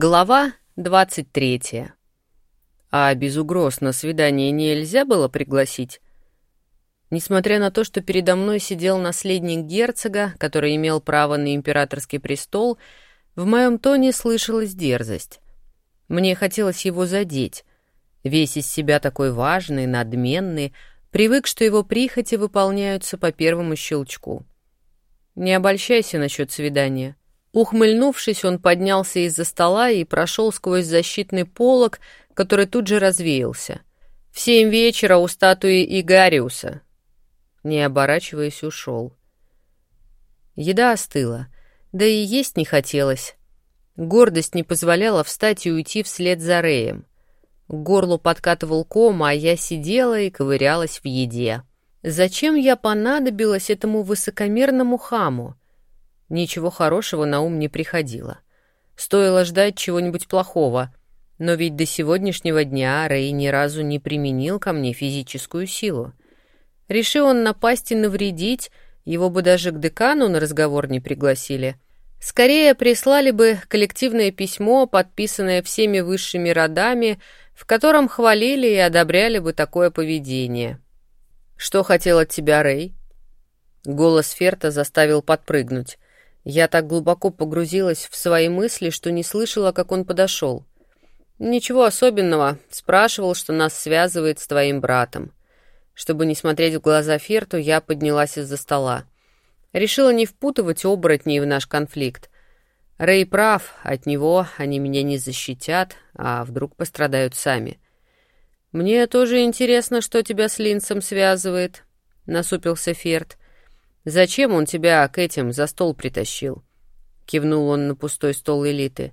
Глава 23. А без угроз на свидание нельзя было пригласить? Несмотря на то, что передо мной сидел наследник герцога, который имел право на императорский престол, в моем тоне слышалась дерзость. Мне хотелось его задеть. Весь из себя такой важный, надменный, привык, что его прихоти выполняются по первому щелчку. Не обольщайся насчет свидания. Ухмыльнувшись, он поднялся из-за стола и прошел сквозь защитный полог, который тут же развеялся. В семь вечера у статуи Игариуса. Не оборачиваясь, ушел. Еда остыла, да и есть не хотелось. Гордость не позволяла встать и уйти вслед за Реем. К горлу подкатывал ком, а я сидела и ковырялась в еде. Зачем я понадобилась этому высокомерному хаму? Ничего хорошего на ум не приходило. Стоило ждать чего-нибудь плохого, но ведь до сегодняшнего дня Рэй ни разу не применил ко мне физическую силу. Решил он напасть и навредить, его бы даже к декану на разговор не пригласили. Скорее прислали бы коллективное письмо, подписанное всеми высшими родами, в котором хвалили и одобряли бы такое поведение. «Что хотел от тебя Рэй?» Голос Ферта заставил подпрыгнуть. Я так глубоко погрузилась в свои мысли, что не слышала, как он подошел. «Ничего особенного. Спрашивал, что нас связывает с твоим братом». Чтобы не смотреть в глаза Ферту, я поднялась из-за стола. Решила не впутывать оборотней в наш конфликт. Рэй прав, от него они меня не защитят, а вдруг пострадают сами. «Мне тоже интересно, что тебя с Линсом связывает», — насупился Ферт. «Зачем он тебя к этим за стол притащил?» Кивнул он на пустой стол элиты.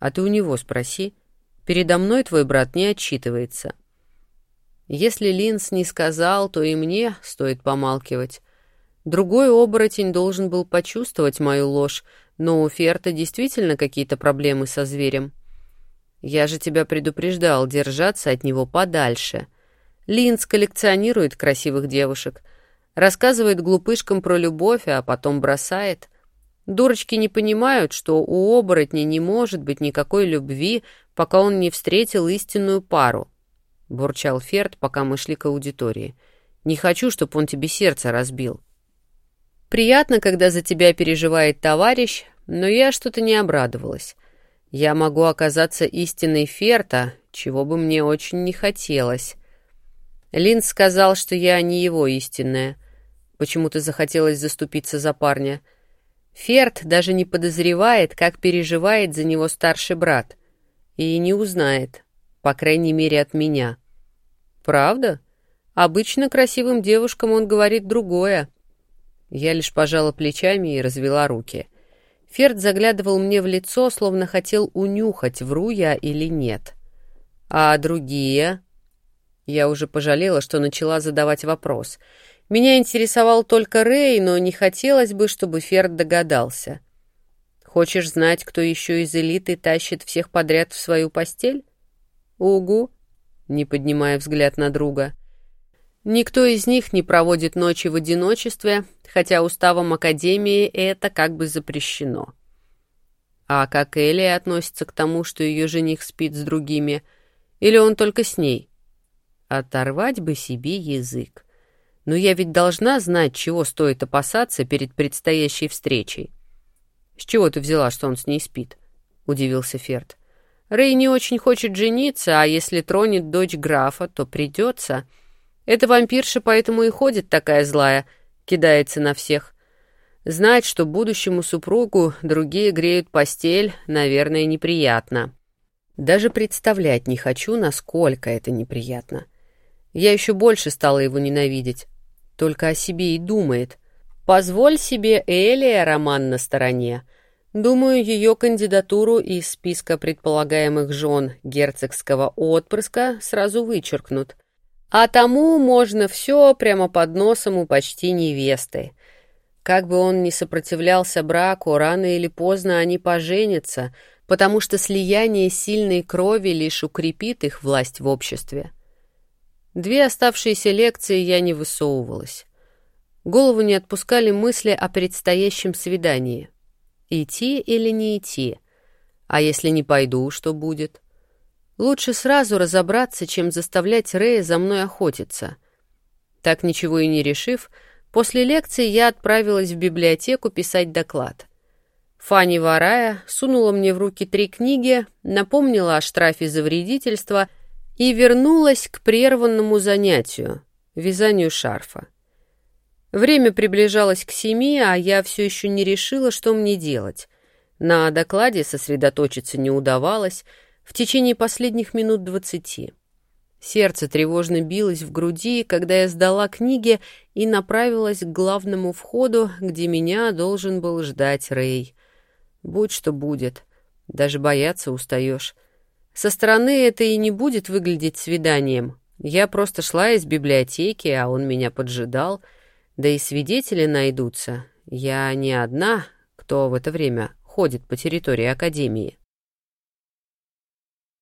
«А ты у него спроси. Передо мной твой брат не отчитывается». Если Линс не сказал, то и мне стоит помалкивать. Другой оборотень должен был почувствовать мою ложь, но у Ферта действительно какие-то проблемы со зверем. Я же тебя предупреждал держаться от него подальше. Линс коллекционирует красивых девушек — Рассказывает глупышкам про любовь, а потом бросает. Дурочки не понимают, что у оборотня не может быть никакой любви, пока он не встретил истинную пару. Бурчал Ферд, пока мы шли к аудитории. Не хочу, чтобы он тебе сердце разбил. Приятно, когда за тебя переживает товарищ, но я что-то не обрадовалась. Я могу оказаться истинной Ферта, чего бы мне очень не хотелось. Лин сказал, что я не его истинная. Почему-то захотелось заступиться за парня. Ферд даже не подозревает, как переживает за него старший брат. И не узнает, по крайней мере, от меня. Правда? Обычно красивым девушкам он говорит другое. Я лишь пожала плечами и развела руки. Ферд заглядывал мне в лицо, словно хотел унюхать, вру я или нет. А другие? Я уже пожалела, что начала задавать вопрос — меня интересовал только Рэй, но не хотелось бы, чтобы Ферд догадался. Хочешь знать, кто еще из элиты тащит всех подряд в свою постель? Угу, не поднимая взгляд на друга. Никто из них не проводит ночи в одиночестве, хотя уставом Академии это как бы запрещено. А как Элли относится к тому, что ее жених спит с другими? Или он только с ней? Оторвать бы себе язык. Но я ведь должна знать, чего стоит опасаться перед предстоящей встречей. «С чего ты взяла, что он с ней спит?» — удивился Ферд. «Рэй не очень хочет жениться, а если тронет дочь графа, то придется. Эта вампирша поэтому и ходит такая злая, кидается на всех. Знать, что будущему супругу другие греют постель, наверное, неприятно. Даже представлять не хочу, насколько это неприятно. Я еще больше стала его ненавидеть только о себе и думает. Позволь себе Элия роман на стороне. Думаю, ее кандидатуру из списка предполагаемых жен герцогского отпрыска сразу вычеркнут. А тому можно все прямо под носом у почти невесты. Как бы он ни сопротивлялся браку, рано или поздно они поженятся, потому что слияние сильной крови лишь укрепит их власть в обществе. Две оставшиеся лекции я не высовывалась. Голову не отпускали мысли о предстоящем свидании. Идти или не идти? А если не пойду, что будет? Лучше сразу разобраться, чем заставлять Рэя за мной охотиться. Так ничего и не решив, после лекции я отправилась в библиотеку писать доклад. Фанни Варая сунула мне в руки три книги, напомнила о штрафе за вредительство и вернулась к прерванному занятию — вязанию шарфа. Время приближалось к семи, а я все еще не решила, что мне делать. На докладе сосредоточиться не удавалось в течение последних минут двадцати. Сердце тревожно билось в груди, когда я сдала книги и направилась к главному входу, где меня должен был ждать Рэй. Будь что будет, даже бояться устаешь. Со стороны это и не будет выглядеть свиданием. Я просто шла из библиотеки, а он меня поджидал. Да и свидетели найдутся. Я не одна, кто в это время ходит по территории Академии.